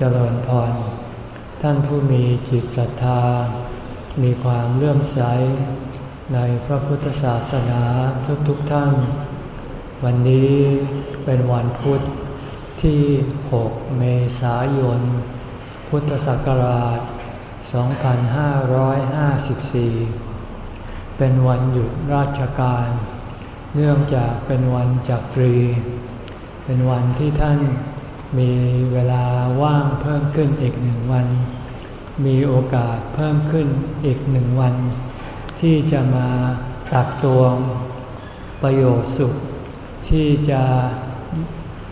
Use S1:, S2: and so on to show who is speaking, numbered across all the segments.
S1: เจริญพร ท่านผู้มีจิตศรัทธา มีความเลื่อมใส ในพระพุทธศาสนาทุกๆทท่าน วันนี้เป็นวันพุธที่ 6 เมษายน พุทธศักราช 2554 เป็นวันหยุดราชการ เนื่องจากเป็นวันจักรี เป็นวันที่ท่าน มีเวลาว่างเพิ่มขึ้นอีกหนึ่งวัน มีโอกาสเพิ่มขึ้นอีกหนึ่งวัน ที่จะมาตักตวงประโยชน์สุข ที่จะ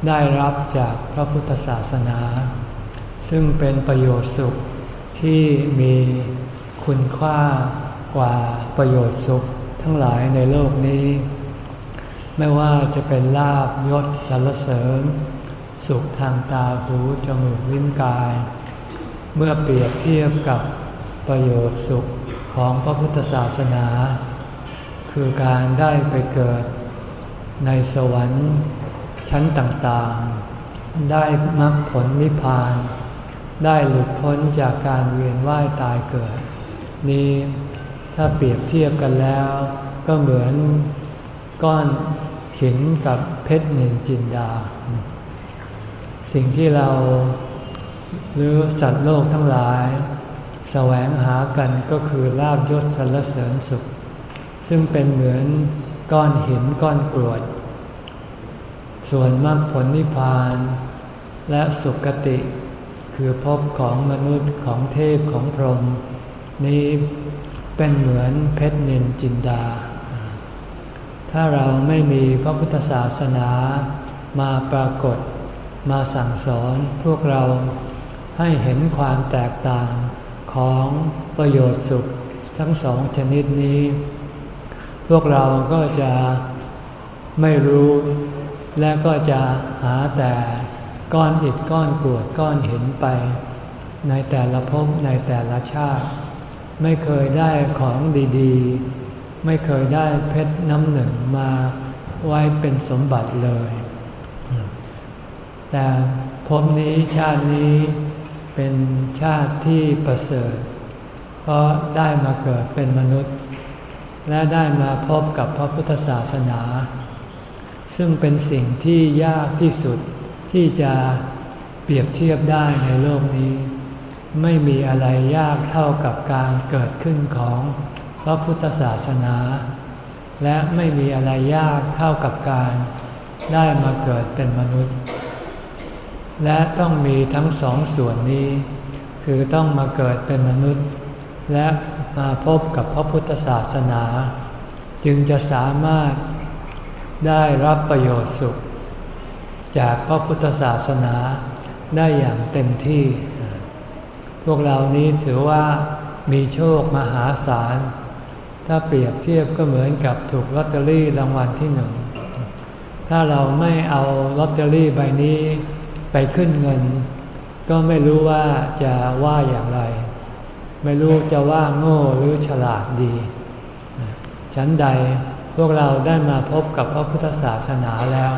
S1: ได้รับจากพระพุทธศาสนา ซึ่งเป็นประโยชน์สุขที่มีคุณค่ากว่าประโยชน์สุขทั้งหลายในโลกนี้ ไม่ว่าจะเป็นลาบยศสรรเสริญ สุขทางตาหูจมูกลิ้นกาย เมื่อเปรียบเทียบกับประโยชน์สุขของพระพุทธศาสนา คือการได้ไปเกิดในสวรรค์ชั้นต่างๆ ได้มรรคผลนิพพาน ได้หลุดพ้นจากการเวียนว่ายตายเกิด นี้ถ้าเปรียบเทียบกันแล้ว ก็เหมือนก้อนหินกับเพชรนินจินดา สิ่งที่เราหรือสัตว์โลกทั้งหลาย แสวงหากันก็คือลาบยศสรรเสริญสุข ซึ่งเป็นเหมือนก้อนหินก้อนกรวด ส่วนมรรคผลนิพพาน และสุคติ คือพบของมนุษย์ของเทพของพรหมนี้เป็นเหมือนเพชรนินจินดา ถ้าเราไม่มีพระพุทธศาสนามาปรากฏ มาสั่งสอนพวกเราให้เห็นความแตกต่างของประโยชน์สุขทั้งสองชนิดนี้ พวกเราก็จะไม่รู้ และก็จะหาแต่ก้อนอิดก้อนกวดก้อนหินไป ในแต่ละภพในแต่ละชาติ ไม่เคยได้ของดีๆ ไม่เคยได้เพชรน้ำหนึ่งมาไว้เป็นสมบัติเลย แต่ภพนี้ชาตินี้เป็นชาติที่ประเสริฐ เพราะได้มาเกิดเป็นมนุษย์ และได้มาพบกับพระพุทธศาสนา ซึ่งเป็นสิ่งที่ยากที่สุดที่จะเปรียบเทียบได้ในโลกนี้ ไม่มีอะไรยากเท่ากับการเกิดขึ้นของพระพุทธศาสนา และไม่มีอะไรยากเท่ากับการได้มาเกิดเป็นมนุษย์ และต้องมีทั้งสองส่วนนี้ คือต้องมาเกิดเป็นมนุษย์ และมาพบกับพระพุทธศาสนา จึงจะสามารถได้รับประโยชน์สุข จากพระพุทธศาสนาได้อย่างเต็มที่ พวกเรานี้ถือว่ามีโชคมหาศาล ถ้าเปรียบเทียบก็เหมือนกับถูกลอตเตอรี่รางวัลที่หนึ่ง ถ้าเราไม่เอาลอตเตอรี่ใบนี้ ไปขึ้นเงิน ก็ไม่รู้ว่าจะว่าอย่างไร ไม่รู้จะว่าโง่หรือฉลาดดีฉันใดพวกเราได้มาพบกับพระพุทธศาสนาแล้ว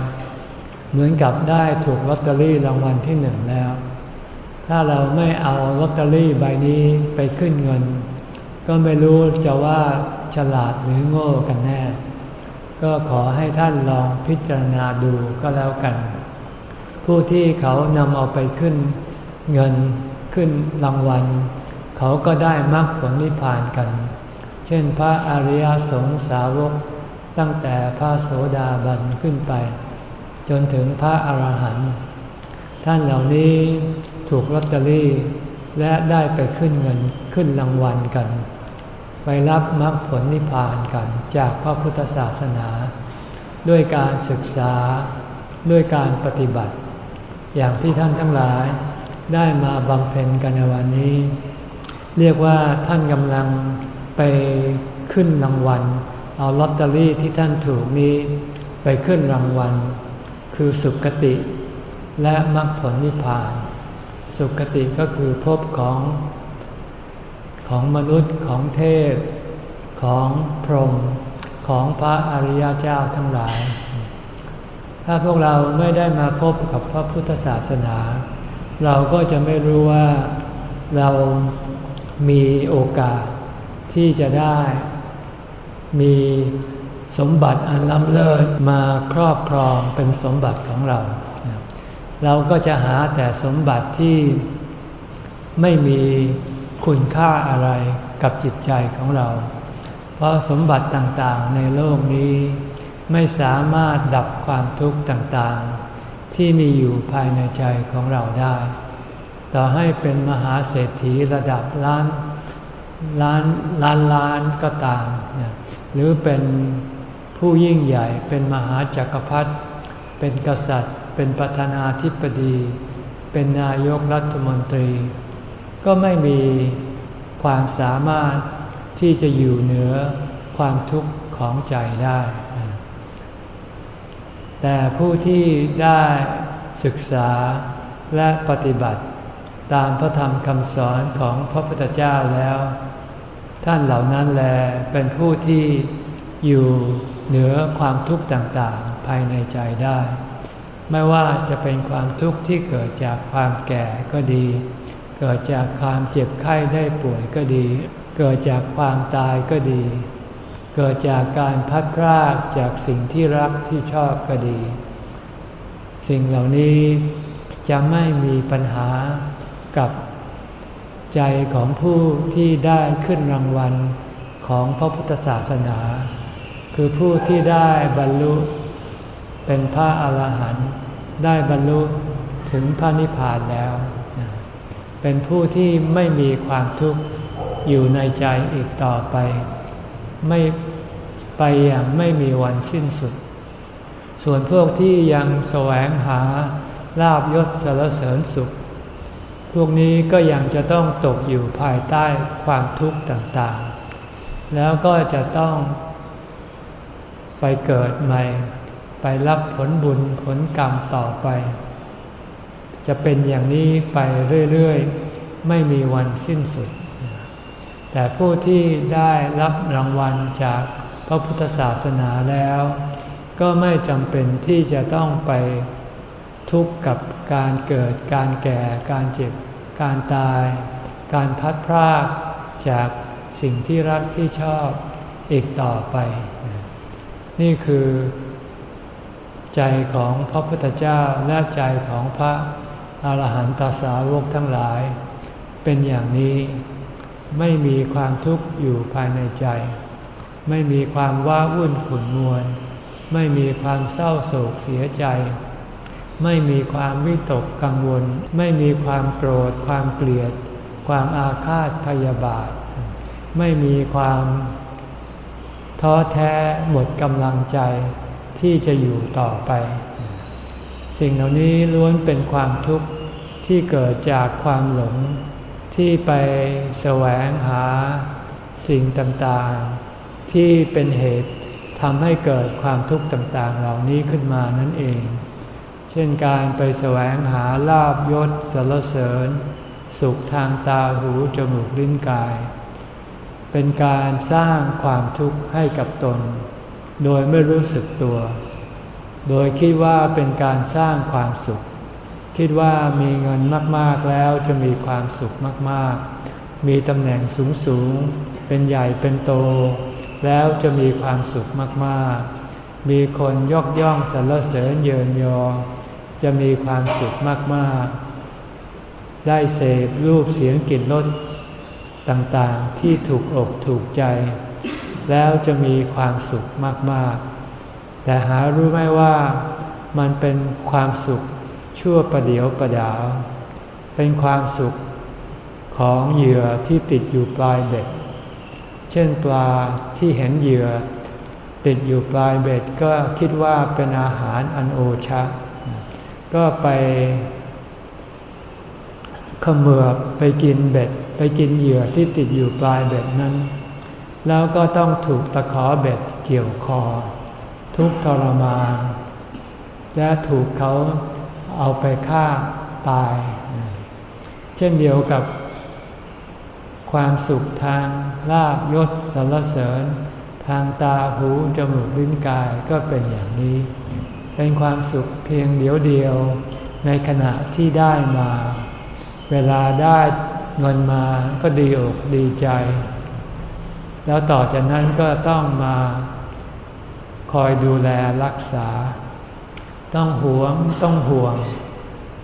S1: เหมือนกับได้ถูกลอตเตอรี่รางวัลที่หนึ่งแล้ว ถ้าเราไม่เอาลอตเตอรี่ใบนี้ไปขึ้นเงิน ก็ไม่รู้จะว่าฉลาดหรือโง่กันแน่ ก็ขอให้ท่านลองพิจารณาดูก็แล้วกัน ผู้ที่เขานำเอาไปขึ้นเงินขึ้นรางวัล เขาก็ได้มรรคผลนิพพานกัน เช่นพระอริยสงสาวกตั้งแต่พระโสดาบันขึ้นไป จนถึงพระอรหันต์ท่านเหล่านี้ถูกลอตเตอรี่และได้ไปขึ้นเงินขึ้นรางวัลกัน ไปรับมรรคผลนิพพานกันจากพระพุทธศาสนา ด้วยการศึกษาด้วยการปฏิบัติ อย่างที่ท่านทั้งหลายได้มาบำเพ็ญกันในวันนี้ เรียกว่าท่านกำลังไปขึ้นรางวัล เอาลอตเตอรี่ที่ท่านถูกนี้ไปขึ้นรางวัล คือสุคติ และมรรคผลนิพพาน สุคติก็คือภพของของมนุษย์ของเทพ ของพรหมของพระอริยเจ้าทั้งหลาย ถ้าพวกเราไม่ได้มาพบกับพระพุทธศาสนา เราก็จะไม่รู้ว่าเรามีโอกาสที่จะได้ มีสมบัติอันล้ำเลิศมาครอบครองเป็นสมบัติของเรา เราก็จะหาแต่สมบัติที่ไม่มีคุณค่าอะไรกับจิตใจของเรา เพราะสมบัติต่างๆในโลกนี้ ไม่สามารถดับความทุกข์ต่างๆ ที่มีอยู่ภายในใจของเราได้ ต่อให้เป็นมหาเศรษฐีระดับล้านล้านล้านล้านก็ตาม หรือเป็นผู้ยิ่งใหญ่เป็นมหาจักรพรรดิเป็นกษัตริย์ เป็นประธานาธิบดี เป็นนายกรัฐมนตรี ก็ไม่มีความสามารถที่จะอยู่เหนือความทุกข์ของใจได้ แต่ผู้ที่ได้ศึกษาและปฏิบัติตามพระธรรมคำสอนของพระพุทธเจ้าแล้ว ท่านเหล่านั้นแลเป็นผู้ที่อยู่เหนือความทุกข์ต่างๆ ภายในใจได้ ไม่ว่าจะเป็นความทุกข์ที่เกิดจากความแก่ก็ดี เกิดจากความเจ็บไข้ได้ป่วยก็ดี เกิดจากความตายก็ดี เกิดจากการพัดพรากจากสิ่งที่รักที่ชอบก็ดี สิ่งเหล่านี้จะไม่มีปัญหากับใจของผู้ที่ได้ขึ้นรางวัลของพระพุทธศาสนา คือผู้ที่ได้บรรลุเป็นพระอาหารหันต์ได้บรรลุถึงพระนิพพานแล้ว เป็นผู้ที่ไม่มีความทุกข์อยู่ในใจอีกต่อไป ไม่ไปอย่างไม่มีวันสิ้นสุด ส่วนพวกที่ยังแสวงหาลาบยศสารเสริญสุข พวกนี้ก็ยังจะต้องตกอยู่ภายใต้ความทุกข์ต่างๆ แล้วก็จะต้องไปเกิดใหม่ ไปรับผลบุญผลกรรมต่อไป จะเป็นอย่างนี้ไปเรื่อยๆ ไม่มีวันสิ้นสุด แต่ผู้ที่ได้รับรางวัลจากพระพุทธศาสนาแล้ว ก็ไม่จำเป็นที่จะต้องไปทุกข์กับการเกิดการแก่ การเจ็บ การตาย การพัดพรากจากสิ่งที่รักที่ชอบอีกต่อไป นี่คือ ใจของพระพุทธเจ้าและใจของพระอาหารหันตสาวกทั้งหลาย เป็นอย่างนี้ ไม่มีความทุกข์อยู่ภายในใจ ไม่มีความว้าวุ่นขุ่นมัวไม่มีความเศร้าโศกเสียใจ ไม่มีความวิตกกังวล ไม่มีความโกรธ ความเกลียด ความอาฆาตพยาบาท ไม่มีความท้อแท้หมดกำลังใจที่จะอยู่ต่อไป สิ่งเหล่านี้ล้วนเป็นความทุกข์ที่เกิดจากความหลง ที่ไปแสวงหาสิ่งต่างๆ ที่เป็นเหตุทำให้เกิดความทุกข์ต่างๆ เหล่านี้ขึ้นมานั่นเอง เช่นการไปแสวงหาลาบยศสรรเสริญ สุขทางตาหูจมูกลิ้นกาย เป็นการสร้างความทุกข์ให้กับตน โดยไม่รู้สึกตัว โดยคิดว่าเป็นการสร้างความสุข คิดว่ามีเงินมากๆแล้วจะมีความสุขมากๆ มีตำแหน่งสูงๆ เป็นใหญ่เป็นโต แล้วจะมีความสุขมากๆ มีคนยกย่องสรรเสริญเยินยอ จะมีความสุขมากๆ ได้เสพรูปเสียงกลิ่นรสต่างๆ ที่ถูกอกถูกใจ แล้วจะมีความสุขมากๆ แต่หารู้ไหมว่ามันเป็นความสุข ชั่วประเดียวประดาว เป็นความสุขของเหยื่อที่ติดอยู่ปลายเบ็ด เช่นปลาที่เห็นเหยื่อ ติดอยู่ปลายเบ็ดก็คิดว่าเป็นอาหารอันโอชะ ก็ไปขมือบไปกินเบ็ด ไปกินเหยื่อที่ติดอยู่ปลายเบ็ดนั้น แล้วก็ต้องถูกตะขอเบ็ดเกี่ยวคอ ทุกทรมาน และถูกเขา เอาไปฆ่าตาย เช่นเดียวกับ ความสุขทางลาบยศสรรเสริญ ทางตาหูจมูกลิ้นกายก็เป็นอย่างนี้ เป็นความสุขเพียงเดียวเดียวในขณะที่ได้มา เวลาได้เงินมาก็ดีอกดีใจ แล้วต่อจากนั้นก็ต้องมาคอยดูแลรักษา ต้องหวงต้องห่วง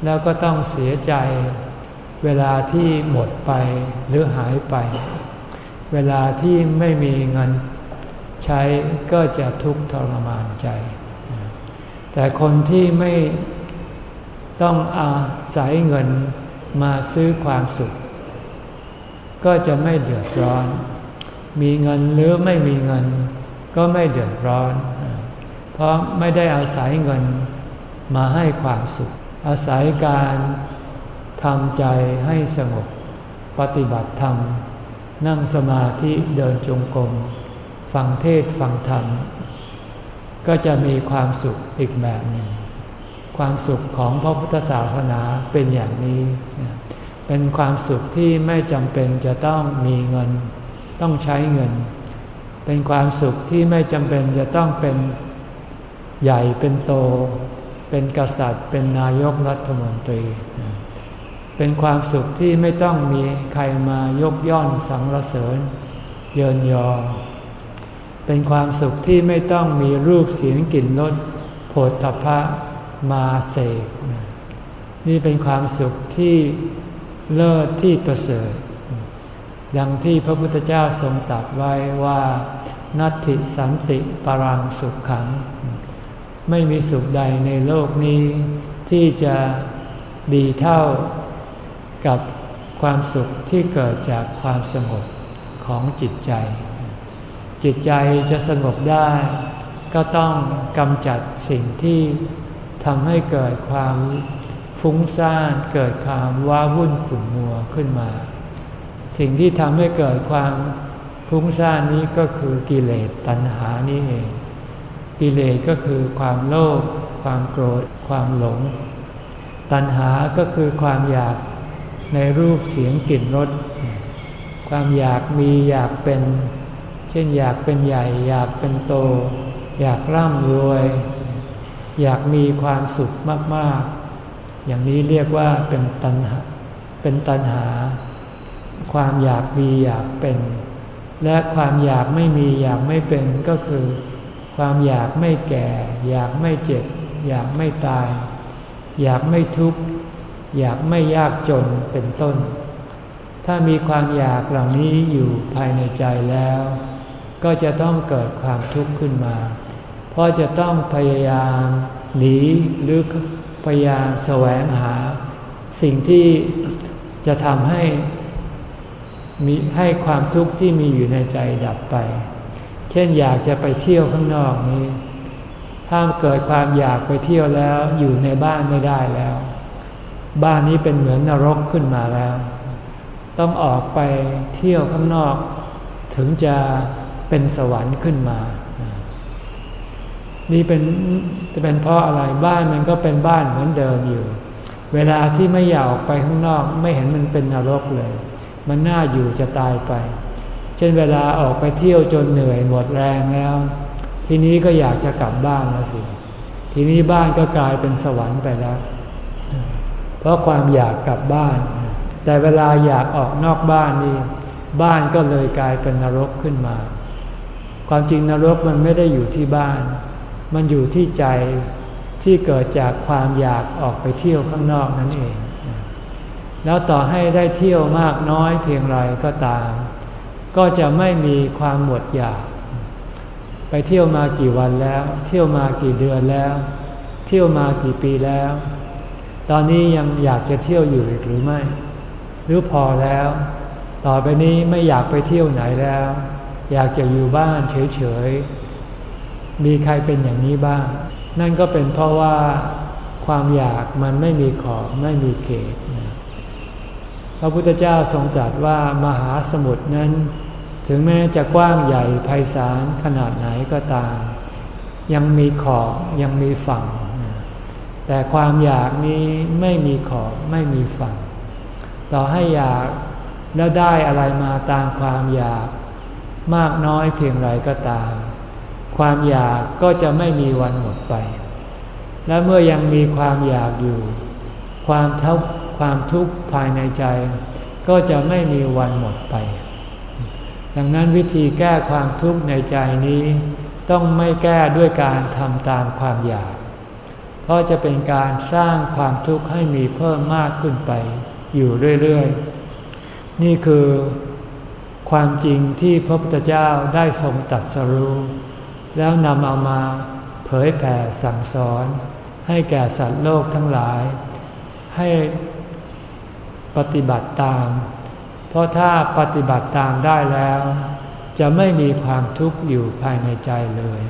S1: แล้วก็ต้องเสียใจ เวลาที่หมดไปหรือหายไป เวลาที่ไม่มีเงินใช้ก็จะทุกข์ทรมานใจ แต่คนที่ไม่ต้องอาศัยเงินมาซื้อความสุข ก็จะไม่เดือดร้อน มีเงินหรือไม่มีเงิน ก็ไม่เดือดร้อน เพราะไม่ได้อาศัยเงินมาให้ความสุข อาศัยการทำใจให้สงบ ปฏิบัติธรรม นั่งสมาธิเดินจงกรมฟังเทศฟังธรรม ก็จะมีความสุขอีกแบบหนึ่ง ความสุขของพระพุทธศาสนาเป็นอย่างนี้ เป็นความสุขที่ไม่จำเป็นจะต้องมีเงิน ต้องใช้เงิน เป็นความสุขที่ไม่จำเป็นจะต้องเป็น ใหญ่เป็นโต เป็นกษัตริย์ เป็นนายกรัฐมนตรี เป็นความสุขที่ไม่ต้องมีใครมายกย่อนสรรเสริญ เยินยอ เป็นความสุขที่ไม่ต้องมีรูปเสียงกลิ่นรสโผฏฐัพะมาเสกนี่เป็นความสุขที่เลิศที่ประเสริฐดังที่พระพุทธเจ้าทรงตรัสไว้ว่า นัตติสันติปรังสุขขัง ไม่มีสุขใดในโลกนี้ ที่จะดีเท่ากับความสุขที่เกิดจากความสงบของจิตใจ จิตใจจะสงบได้ ก็ต้องกำจัดสิ่งที่ทำให้เกิดความฟุ้งซ่านเกิดความว้าวุ่นขุ่นมัวขึ้นมา สิ่งที่ทำให้เกิดความฟุ้งซ่านนี้ก็คือกิเลสตัณหานี่เอง กิเลสก็คือความโลภความโกรธ ความหลง ตัณหาก็คือความอยากในรูปเสียงกลิ่นรสความอยากมีอยากเป็น เช่นอยากเป็นใหญ่ อยากเป็นโต อยากร่ำรวย อยากมีความสุขมากๆ อย่างนี้เรียกว่าเป็นตัณหาเป็นตัณหา ความอยากมีอยากเป็น และความอยากไม่มีอยากไม่เป็นก็คือ ความอยากไม่แก่ อยากไม่เจ็บ อยากไม่ตาย อยากไม่ทุกข์ อยากไม่ยากจนเป็นต้น ถ้ามีความอยากเหล่านี้อยู่ภายในใจแล้ว ก็จะต้องเกิดความทุกข์ขึ้นมา เพราะจะต้องพยายามหนีหรือพยายามแสวงหา สิ่งที่จะทำให้มีให้ความทุกข์ที่มีอยู่ในใจดับไป เช่นอยากจะไปเที่ยวข้างนอกนี้ ถ้าเกิดความอยากไปเที่ยวแล้วอยู่ในบ้านไม่ได้แล้ว บ้านนี้เป็นเหมือนนรกขึ้นมาแล้ว ต้องออกไปเที่ยวข้างนอก ถึงจะเป็นสวรรค์ขึ้นมา นี่เป็นจะเป็นเพราะอะไรบ้านมันก็เป็นบ้านเหมือนเดิมอยู่ เวลาที่ไม่อยากออกไปข้างนอกไม่เห็นมันเป็นนรกเลย มันน่าอยู่จะตายไป เช่นเวลาออกไปเที่ยวจนเหนื่อยหมดแรงแล้ว ทีนี้ก็อยากจะกลับบ้านแล้วสิ ทีนี้บ้านก็กลายเป็นสวรรค์ไปแล้ว เพราะความอยากกลับบ้าน แต่เวลาอยากออกนอกบ้านนี่บ้านก็เลยกลายเป็นนรกขึ้นมา ความจริงนรกมันไม่ได้อยู่ที่บ้าน มันอยู่ที่ใจที่เกิดจากความอยากออกไปเที่ยวข้างนอกนั่นเอง แล้วต่อให้ได้เที่ยวมากน้อยเพียงไรก็ตาม ก็จะไม่มีความหมดอยาก ไปเที่ยวมากี่วันแล้ว เที่ยวมากี่เดือนแล้ว เที่ยวมากี่ปีแล้ว ตอนนี้ยังอยากจะเที่ยวอยู่หรือไม่ หรือพอแล้ว ต่อไปนี้ไม่อยากไปเที่ยวไหนแล้ว อยากจะอยู่บ้านเฉยๆ มีใครเป็นอย่างนี้บ้าง นั่นก็เป็นเพราะว่าความอยากมันไม่มีขอบไม่มีเขตพระพุทธเจ้าทรงตรัสว่ามหาสมุทรนั้น ถึงแม้จะกว้างใหญ่ไพศาลขนาดไหนก็ตาม ยังมีขอบยังมีฝั่ง แต่ความอยากนี้ไม่มีขอบไม่มีฝั่ง ต่อให้อยากแล้วได้อะไรมาตามความอยากมากน้อยเพียงไรก็ตาม ความอยากก็จะไม่มีวันหมดไป และเมื่อยังมีความอยากอยู่ ความทุกข์ความทุกข์ภายในใจ ก็จะไม่มีวันหมดไป ดังนั้นวิธีแก้ความทุกข์ในใจนี้ ต้องไม่แก้ด้วยการทำตามความอยาก เพราะจะเป็นการสร้างความทุกข์ให้มีเพิ่มมากขึ้นไป อยู่เรื่อยๆ นี่คือความจริงที่พระพุทธเจ้าได้ทรงตัดสรู้ แล้วนำเอามาเผยแผ่สั่งสอน ให้แก่สัตว์โลกทั้งหลาย ให้ปฏิบัติตาม เพราะถ้าปฏิบัติตามได้แล้ว จะไม่มีความทุกข์อยู่ภายในใจเลย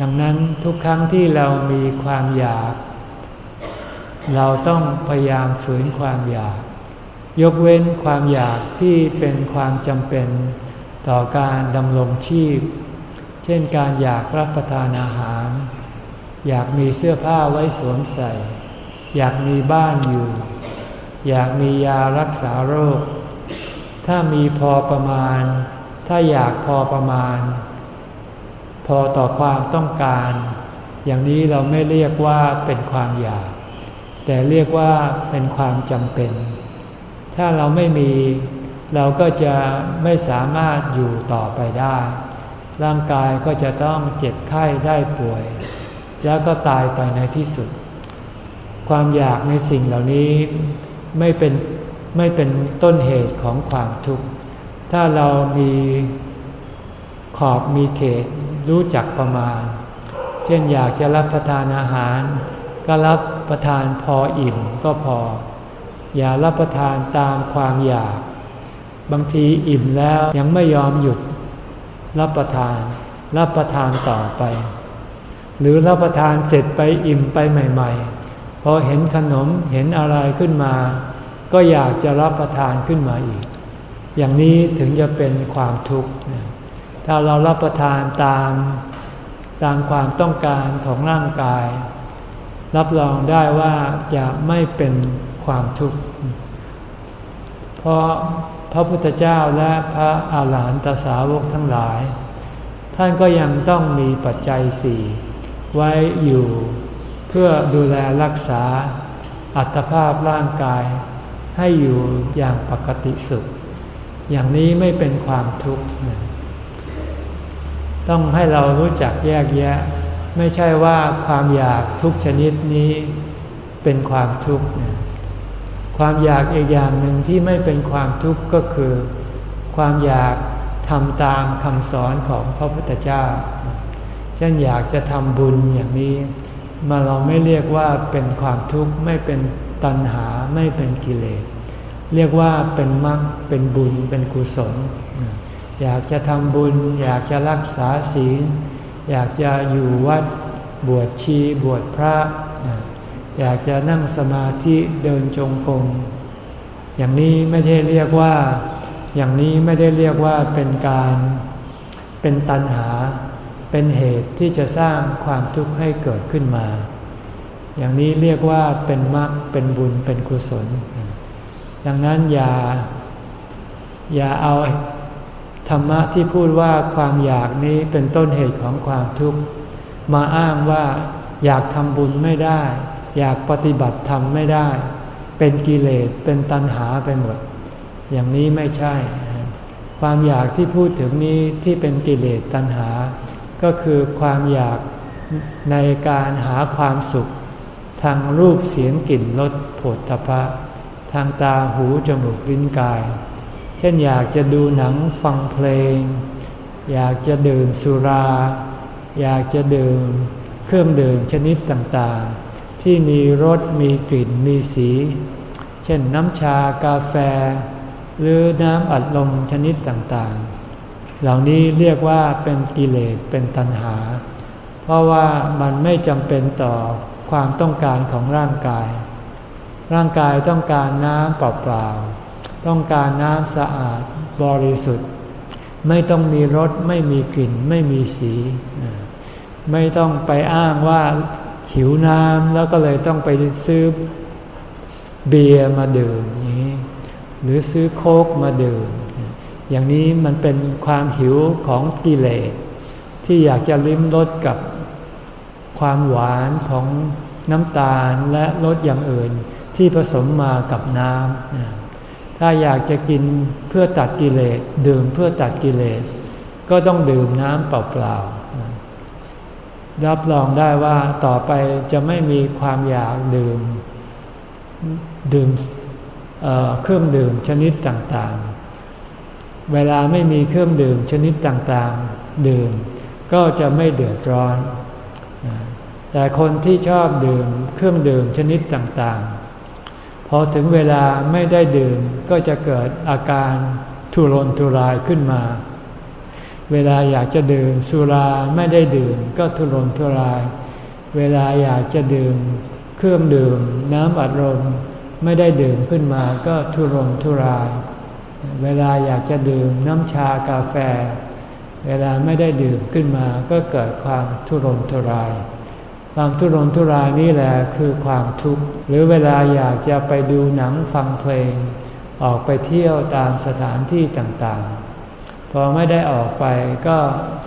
S1: ดังนั้นทุกครั้งที่เรามีความอยาก เราต้องพยายามฝืนความอยาก ยกเว้นความอยากที่เป็นความจำเป็นต่อการดำรงชีพ เช่นการอยากรับประทานอาหาร อยากมีเสื้อผ้าไว้สวมใส่ อยากมีบ้านอยู่ อยากมียารักษาโรค ถ้ามีพอประมาณ ถ้าอยากพอประมาณ พอต่อความต้องการ อย่างนี้เราไม่เรียกว่าเป็นความอยาก แต่เรียกว่าเป็นความจำเป็น ถ้าเราไม่มี เราก็จะไม่สามารถอยู่ต่อไปได้ ร่างกายก็จะต้องเจ็บไข้ได้ป่วย แล้วก็ตายไปในที่สุด ความอยากในสิ่งเหล่านี้ไม่เป็น ไม่เป็นต้นเหตุของความทุกข์ ถ้าเรามีขอบมีเขตรู้จักประมาณ เช่นอยากจะรับประทานอาหาร ก็รับประทานพออิ่มก็พอ อย่ารับประทานตามความอยาก บางทีอิ่มแล้วยังไม่ยอมหยุดรับประทาน รับประทานต่อไป หรือรับประทานเสร็จไปอิ่มไปใหม่ ๆ พอเห็นขนมเห็นอะไรขึ้นมา ก็อยากจะรับประทานขึ้นมาอีก อย่างนี้ถึงจะเป็นความทุกข์ ถ้าเรารับประทานตามตามความต้องการของร่างกาย รับรองได้ว่าจะไม่เป็นความทุกข์ เพราะพระพุทธเจ้าและพระอาหารหันตสาวกทั้งหลาย ท่านก็ยังต้องมีปัจจัยสี่ไว้อยู่ เพื่อดูแลรักษาอัตภาพร่างกาย ให้อยู่อย่างปกติสุข อย่างนี้ไม่เป็นความทุกข์ ต้องให้เรารู้จักแยกแยะ ไม่ใช่ว่าความอยากทุกชนิดนี้เป็นความทุกข์ ความอยากอีกอย่างหนึ่งที่ไม่เป็นความทุกข์ก็คือ ความอยากทำตามคำสอนของพระพุทธเจ้า เช่นอยากจะทำบุญอย่างนี้ มาเราไม่เรียกว่าเป็นความทุกข์ไม่เป็น ตัณหาไม่เป็นกิเลส เรียกว่าเป็นมรรคเป็นบุญเป็นกุศล อยากจะทำบุญ อยากจะรักษาศีล อยากจะอยู่วัดบวชชีบวชพระ อยากจะนั่งสมาธิเดินจงกรมอย่างนี้ไม่ใช่เรียกว่า อย่างนี้ไม่ได้เรียกว่าเป็นการเป็นตัณหาเป็นเหตุที่จะสร้างความทุกข์ให้เกิดขึ้นมา อย่างนี้เรียกว่าเป็นมรรคเป็นบุญเป็นกุศล ดังนั้นอย่า อย่าเอาธรรมะที่พูดว่าความอยากนี้เป็นต้นเหตุของความทุกข์ มาอ้างว่าอยากทำบุญไม่ได้ อยากปฏิบัติธรรมไม่ได้ เป็นกิเลสเป็นตัณหาไปหมด อย่างนี้ไม่ใช่ ความอยากที่พูดถึงนี้ที่เป็นกิเลสตัณหา ก็คือความอยากในการหาความสุข ทางรูปเสียงกลิ่นรสผลตภะทางตาหูจมูกลิ้นกาย เช่นอยากจะดูหนังฟังเพลง อยากจะดื่มสุรา อยากจะดื่มเครื่องดื่มชนิดต่างๆ ที่มีรสมีกลิ่นมีสี เช่นน้ำชากาแฟ หรือน้ำอัดลมชนิดต่างๆ เหล่านี้เรียกว่าเป็นกิเลสเป็นตัณหา เพราะว่ามันไม่จำเป็นต่อ ความต้องการของร่างกาย ร่างกายต้องการน้ำเปล่าๆ ต้องการน้ำสะอาดบริสุทธิ์ ไม่ต้องมีรสไม่มีกลิ่น ไม่มีสี ไม่ต้องไปอ้างว่าหิวน้ำแล้วก็เลยต้องไปซื้อเบียร์มาดื่มอย่างนี้ หรือซื้อโค้กมาดื่ม อย่างนี้มันเป็นความหิวของกิเลสที่อยากจะลิ้มรสกับ ความหวานของน้ำตาลและรสอย่างอื่นที่ผสมมากับน้ำถ้าอยากจะกินเพื่อตัดกิเลสดื่มเพื่อตัดกิเลส ก็ต้องดื่มน้ำเปล่าๆรับรองได้ว่าต่อไปจะไม่มีความอยากดื่ม ดื่มเเครื่องดื่มชนิดต่างๆ เวลาไม่มีเครื่องดื่มชนิดต่างๆ ดื่มก็จะไม่เดือดร้อน แต่คนที่ชอบดื่มเครื่องดื่มชนิดต่างๆ พอถึงเวลาไม่ได้ดื่มก็จะเกิดอาการทุรนทุรายขึ้นมา เวลาอยากจะดื่มสุราไม่ได้ดื่มก็ทุรนทุราย เวลาอยากจะดื่ม เครื่องดื่ม น้ำอัดลมไม่ได้ดื่มขึ้นมาก็ทุรนทุราย เวลาอยากจะดื่มน้ำชากาแฟ เวลาไม่ได้ดื่มขึ้นมาก็เกิดความทุรนทุราย ความทุรนทุรายนี่แหละคือความทุกข์ หรือเวลาอยากจะไปดูหนังฟังเพลง ออกไปเที่ยวตามสถานที่ต่างๆ พอไม่ได้ออกไปก็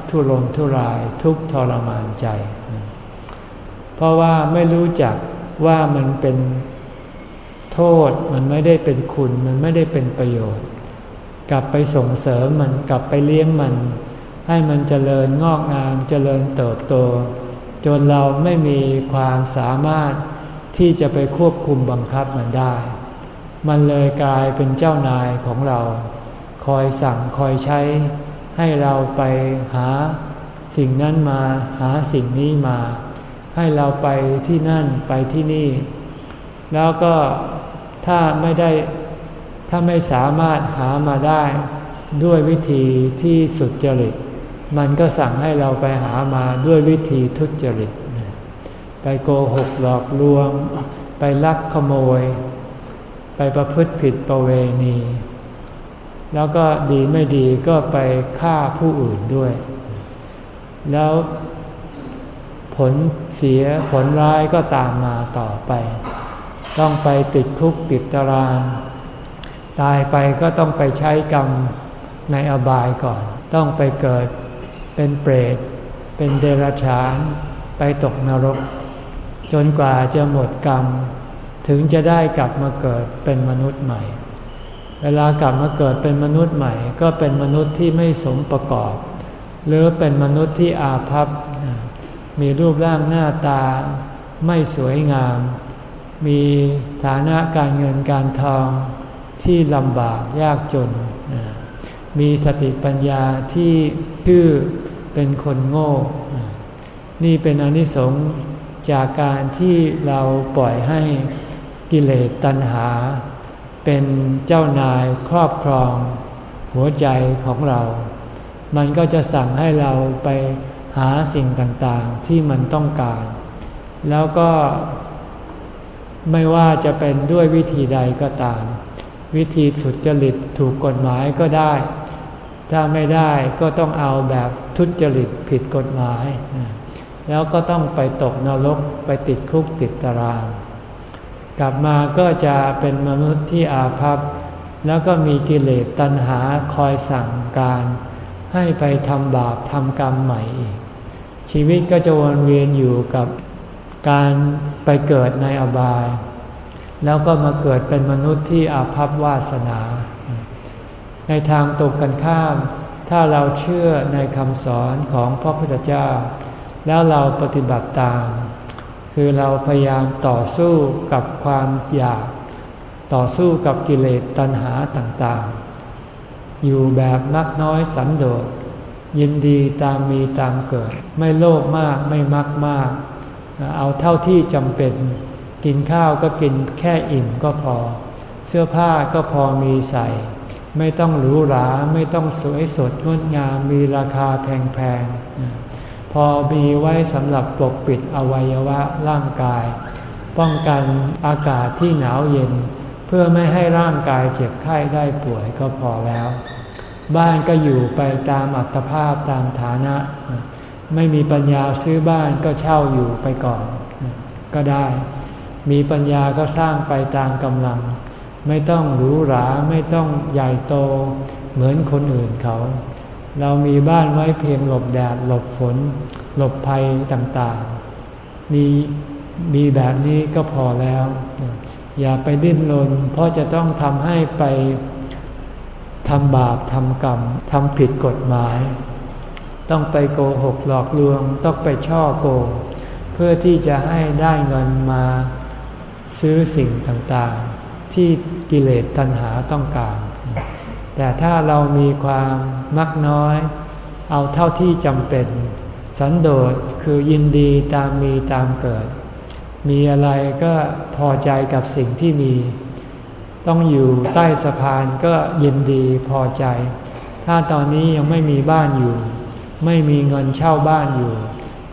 S1: ทุรนทุรายทุกทรมานใจ เพราะว่าไม่รู้จักว่ามันเป็นโทษมันไม่ได้เป็นคุณมันไม่ได้เป็นประโยชน์ กลับไปส่งเสริมมันกลับไปเลี้ยงมัน ให้มันเจริญงอกงามเจริญเติบโต จนเราไม่มีความสามารถที่จะไปควบคุมบังคับมันได้ มันเลยกลายเป็นเจ้านายของเรา คอยสั่งคอยใช้ ให้เราไปหาสิ่งนั้นมาหาสิ่งนี้มา ให้เราไปที่นั่นไปที่นี่ แล้วก็ถ้าไม่ได้ถ้าไม่สามารถหามาได้ด้วยวิธีที่สุดจริต มันก็สั่งให้เราไปหามาด้วยวิธีทุจริต ไปโกหกหลอกลวง ไปลักขโมย ไปประพฤติผิดประเวณี แล้วก็ดีไม่ดีก็ไปฆ่าผู้อื่นด้วย แล้วผลเสียผลร้ายก็ตามมาต่อไป ต้องไปติดคุกติดตาราง ตายไปก็ต้องไปใช้กรรมในอบายก่อน ต้องไปเกิด เป็นเปรต เป็นเดรัจฉาน ไปตกนรก จนกว่าจะหมดกรรม ถึงจะได้กลับมาเกิดเป็นมนุษย์ใหม่ เวลากลับมาเกิดเป็นมนุษย์ใหม่ ก็เป็นมนุษย์ที่ไม่สมประกอบ หรือเป็นมนุษย์ที่อาภัพ มีรูปร่างหน้าตา ไม่สวยงาม มีฐานะการเงินการทองที่ลำบากยากจน มีสติปัญญาที่ชื่อเป็นคนโง่ นี่เป็นอนิสงส์จากการที่เราปล่อยให้กิเลสตัณหา เป็นเจ้านายครอบครอง หัวใจของเรา มันก็จะสั่งให้เราไปหาสิ่งต่างๆที่มันต้องการ แล้วก็ไม่ว่าจะเป็นด้วยวิธีใดก็ตาม วิธีสุจริตถูกกฎหมายก็ได้ ถ้าไม่ได้ก็ต้องเอาแบบทุจริตผิดกฎหมาย แล้วก็ต้องไปตกนรกไปติดคุกติดตาราง กลับมาก็จะเป็นมนุษย์ที่อาภัพ แล้วก็มีกิเลสตัณหาคอยสั่งการ ให้ไปทำบาปทำกรรมใหม่อีก ชีวิตก็จะวนเวียนอยู่กับการไปเกิดในอบาย แล้วก็มาเกิดเป็นมนุษย์ที่อาภัพวาสนา ในทางตรงกันข้าม ถ้าเราเชื่อในคำสอนของพระพุทธเจ้า แล้วเราปฏิบัติตาม คือเราพยายามต่อสู้กับความอยาก ต่อสู้กับกิเลสตัณหาต่างๆ อยู่แบบมักน้อยสันโดษ ยินดีตามมีตามเกิด ไม่โลภมากไม่มักมาก เอาเท่าที่จำเป็น กินข้าวก็กินแค่อิ่มก็พอ เสื้อผ้าก็พอมีใส่ ไม่ต้องหรูหราไม่ต้องสวยสดงดงามมีราคาแพงๆ พอมีไว้สำหรับปกปิดอวัยวะร่างกาย ป้องกันอากาศที่หนาวเย็น เพื่อไม่ให้ร่างกายเจ็บไข้ได้ป่วยก็พอแล้ว บ้านก็อยู่ไปตามอัตภาพตามฐานะ ไม่มีปัญญาซื้อบ้านก็เช่าอยู่ไปก่อน ก็ได้ มีปัญญาก็สร้างไปตามกำลัง ไม่ต้องหรูหราไม่ต้องใหญ่โตเหมือนคนอื่นเขา เรามีบ้านไว้เพียงหลบแดดหลบฝน หลบภัยต่างๆ มีมีแบบนี้ก็พอแล้ว อย่าไปดิ้นรนเพราะจะต้องทำให้ไปทำบาปทำกรรมทำผิดกฎหมาย ต้องไปโกหกหลอกลวง ต้องไปช่อโกง เพื่อที่จะให้ได้เงินมาซื้อสิ่งต่างๆ ที่กิเลสตัณหาต้องการ แต่ถ้าเรามีความมักน้อย เอาเท่าที่จำเป็น สันโดษคือยินดีตามมีตามเกิด มีอะไรก็พอใจกับสิ่งที่มี ต้องอยู่ใต้สะพานก็ยินดีพอใจ ถ้าตอนนี้ยังไม่มีบ้านอยู่ ไม่มีเงินเช่าบ้านอยู่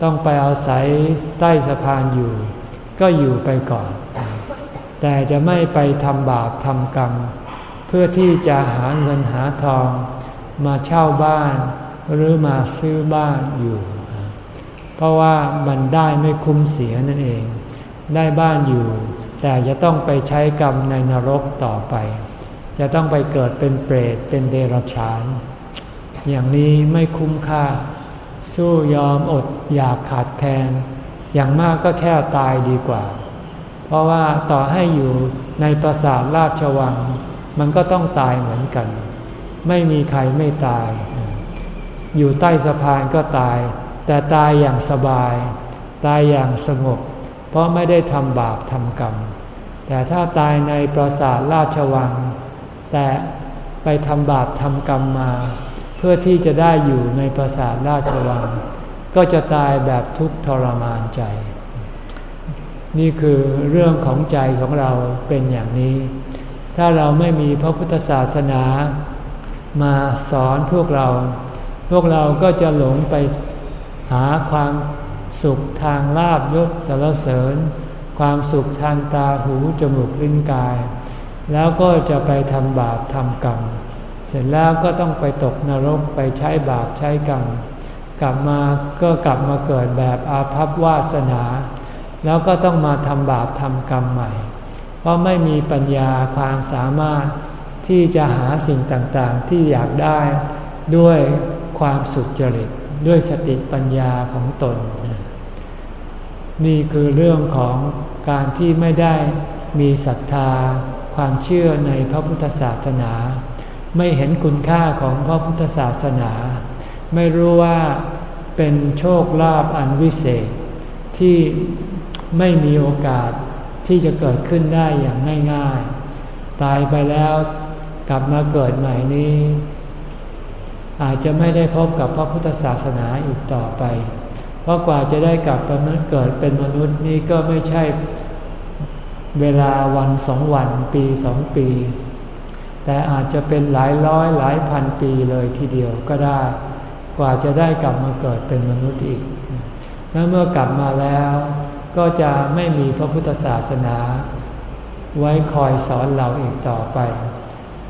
S1: ต้องไปอาศัยใต้สะพานอยู่ ก็อยู่ไปก่อน แต่จะไม่ไปทำบาปทำกรรม เพื่อที่จะหาเงินหาทอง มาเช่าบ้าน หรือมาซื้อบ้านอยู่ เพราะว่ามันได้ไม่คุ้มเสียนั่นเอง ได้บ้านอยู่ แต่จะต้องไปใช้กรรมในนรกต่อไป จะต้องไปเกิดเป็นเปรตเป็นเดรัจฉาน อย่างนี้ไม่คุ้มค่า สู้ยอมอดอยากขาดแคลนอย่างมากก็แค่ตายดีกว่า ราะว่าต่อให้อยู่ในปราสาทราชวัง มันก็ต้องตายเหมือนกัน ไม่มีใครไม่ตาย อยู่ใต้สะพานก็ตาย แต่ตายอย่างสบาย ตายอย่างสงบ เพราะไม่ได้ทำบาปทำกรรม แต่ถ้าตายในปราสาทราชวัง แต่ไปทำบาปทำกรรมมา เพื่อที่จะได้อยู่ในปราสาทราชวัง ก็จะตายแบบทุกข์ทรมานใจ นี่คือเรื่องของใจของเราเป็นอย่างนี้ ถ้าเราไม่มีพระพุทธศาสนา มาสอนพวกเรา พวกเราก็จะหลงไปหาความสุขทางลาบยศสารเสริญ ความสุขทางตาหูจมูกลิ้นกาย แล้วก็จะไปทำบาปทำกรรม เสร็จแล้วก็ต้องไปตกนรกไปใช้บาปใช้กรรม กลับมาก็กลับมาเกิดแบบอาภัพวาสนา แล้วก็ต้องมาทำบาปทำกรรมใหม่ เพราะไม่มีปัญญาความสามารถที่จะหาสิ่งต่างๆ ที่อยากได้ด้วยความสุจริตด้วยสติปัญญาของตน นี่คือเรื่องของการที่ไม่ได้มีศรัทธา ความเชื่อในพระพุทธศาสนา ไม่เห็นคุณค่าของพระพุทธศาสนา ไม่รู้ว่าเป็นโชคลาภอันวิเศษที่ ไม่มีโอกาสที่จะเกิดขึ้นได้อย่างง่ายๆ ตายไปแล้วกลับมาเกิดใหม่นี้ อาจจะไม่ได้พบกับพระพุทธศาสนาอีกต่อไป เพราะกว่าจะได้กลับมาเกิดเป็นมนุษย์นี่ก็ไม่ใช่เวลาวันสองวันปีสองปี แต่อาจจะเป็นหลายร้อยหลายพันปีเลยทีเดียวก็ได้ กว่าจะได้กลับมาเกิดเป็นมนุษย์อีก และเมื่อกลับมาแล้ว ก็จะไม่มีพระพุทธศาสนา ไว้คอยสอนเราอีกต่อไป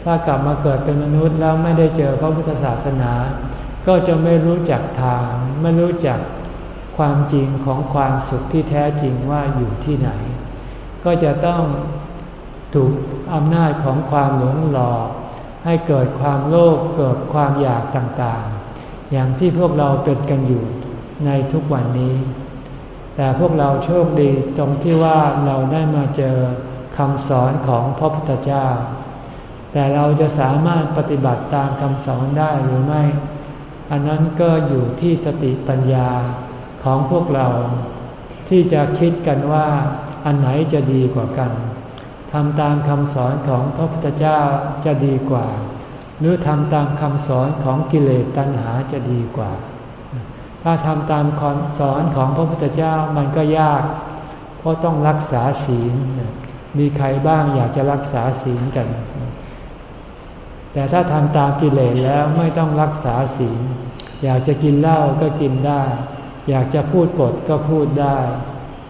S1: ถ้ากลับมาเกิดเป็นมนุษย์แล้วไม่ได้เจอพระพุทธศาสนา ก็จะไม่รู้จักทาง ไม่รู้จักความจริงของความสุขที่แท้จริงว่าอยู่ที่ไหน ก็จะต้องถูกอำนาจของความหลงหลอก ให้เกิดความโลภเกิดความอยากต่างๆ อย่างที่พวกเราเป็นกันอยู่ในทุกวันนี้ แต่พวกเราโชคดีตรงที่ว่าเราได้มาเจอคำสอนของพระพุทธเจ้า แต่เราจะสามารถปฏิบัติตามคำสอนได้หรือไม่ อันนั้นก็อยู่ที่สติปัญญาของพวกเรา ที่จะคิดกันว่าอันไหนจะดีกว่ากันทำตามคำสอนของพระพุทธเจ้าจะดีกว่า หรือทำตามคำสอนของกิเลสตัณหาจะดีกว่า ถ้าทำตามคำสอนของพระพุทธเจ้ามันก็ยาก เพราะต้องรักษาศีล มีใครบ้างอยากจะรักษาศีลกัน แต่ถ้าทำตามกิเลสแล้วไม่ต้องรักษาศีล อยากจะกินเหล้าก็กินได้ อยากจะพูดปดก็พูดได้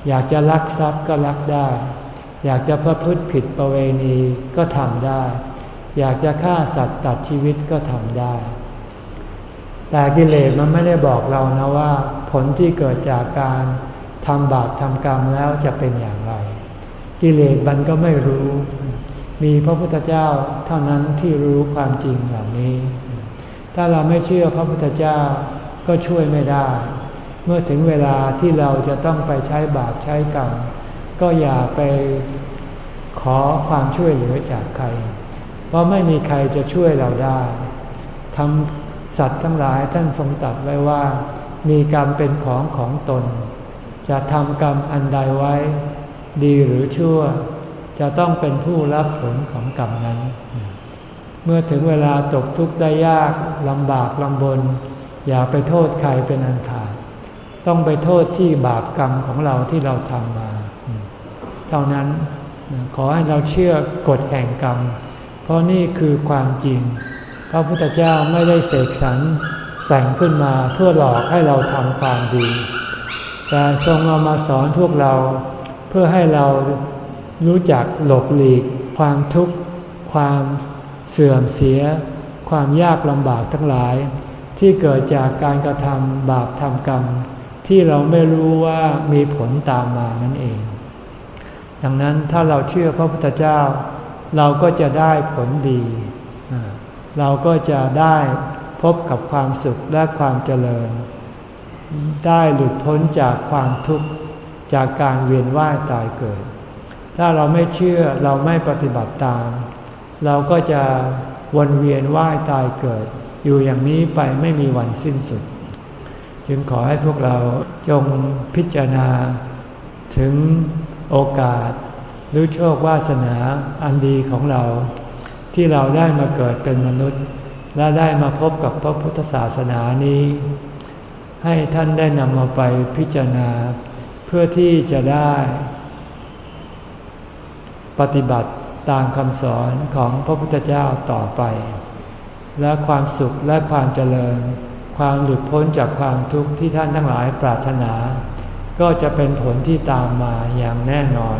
S1: อยากจะลักทรัพย์ก็ลักได้ อยากจะประพฤติผิดประเวณีก็ทำได้ อยากจะฆ่าสัตว์ตัดชีวิตก็ทำได้ แต่กิเลสมันไม่ได้บอกเรานะว่า ผลที่เกิดจากการทำบาปทำกรรมแล้วจะเป็นอย่างไร กิเลสมันก็ไม่รู้ มีพระพุทธเจ้าเท่านั้นที่รู้ความจริงเหล่านี้ ถ้าเราไม่เชื่อพระพุทธเจ้าก็ช่วยไม่ได้ เมื่อถึงเวลาที่เราจะต้องไปใช้บาปใช้กรรม ก็อย่าไปขอความช่วยเหลือจากใคร เพราะไม่มีใครจะช่วยเราได้ทำ สัตว์ทั้งหลายท่านทรงตัดไว้ว่า มีกรรมเป็นของของตน จะทำกรรมอันใดไว้ ดีหรือชั่ว จะต้องเป็นผู้รับผลของกรรมนั้น เมื่อถึงเวลาตกทุกข์ได้ยากลำบากลำบน อย่าไปโทษใครเป็นอันขาด ต้องไปโทษที่บาปกรรมของเราที่เราทำมา เท่านั้นขอให้เราเชื่อกฎแห่งกรรม เพราะนี่คือความจริง พระพุทธเจ้าไม่ได้เสกสรรแต่งขึ้นมาเพื่อหลอกให้เราทำความดี แต่ทรงเอามาสอนพวกเราเพื่อให้เรารู้จักหลบหลีก ความทุกข์ ความเสื่อมเสีย ความยากลำบากทั้งหลาย ที่เกิดจากการกระทำบาปทำกรรม ที่เราไม่รู้ว่ามีผลตามมานั่นเอง ดังนั้นถ้าเราเชื่อพระพุทธเจ้า เราก็จะได้ผลดี เราก็จะได้พบกับความสุขและความเจริญ ได้หลุดพ้นจากความทุกข์จากการเวียนว่ายตายเกิด ถ้าเราไม่เชื่อเราไม่ปฏิบัติตาม เราก็จะวนเวียนว่ายตายเกิด อยู่อย่างนี้ไปไม่มีวันสิ้นสุด จึงขอให้พวกเราจงพิจารณา ถึงโอกาสหรือโชควาสนาอันดีของเรา ที่เราได้มาเกิดเป็นมนุษย์ และได้มาพบกับพระพุทธศาสนานี้ ให้ท่านได้นำมาไปพิจารณา เพื่อที่จะได้ ปฏิบัติตามคำสอนของพระพุทธเจ้าต่อไป และความสุขและความเจริญ ความหลุดพ้นจากความทุกข์ที่ท่านทั้งหลายปรารถนา ก็จะเป็นผลที่ตามมาอย่างแน่นอน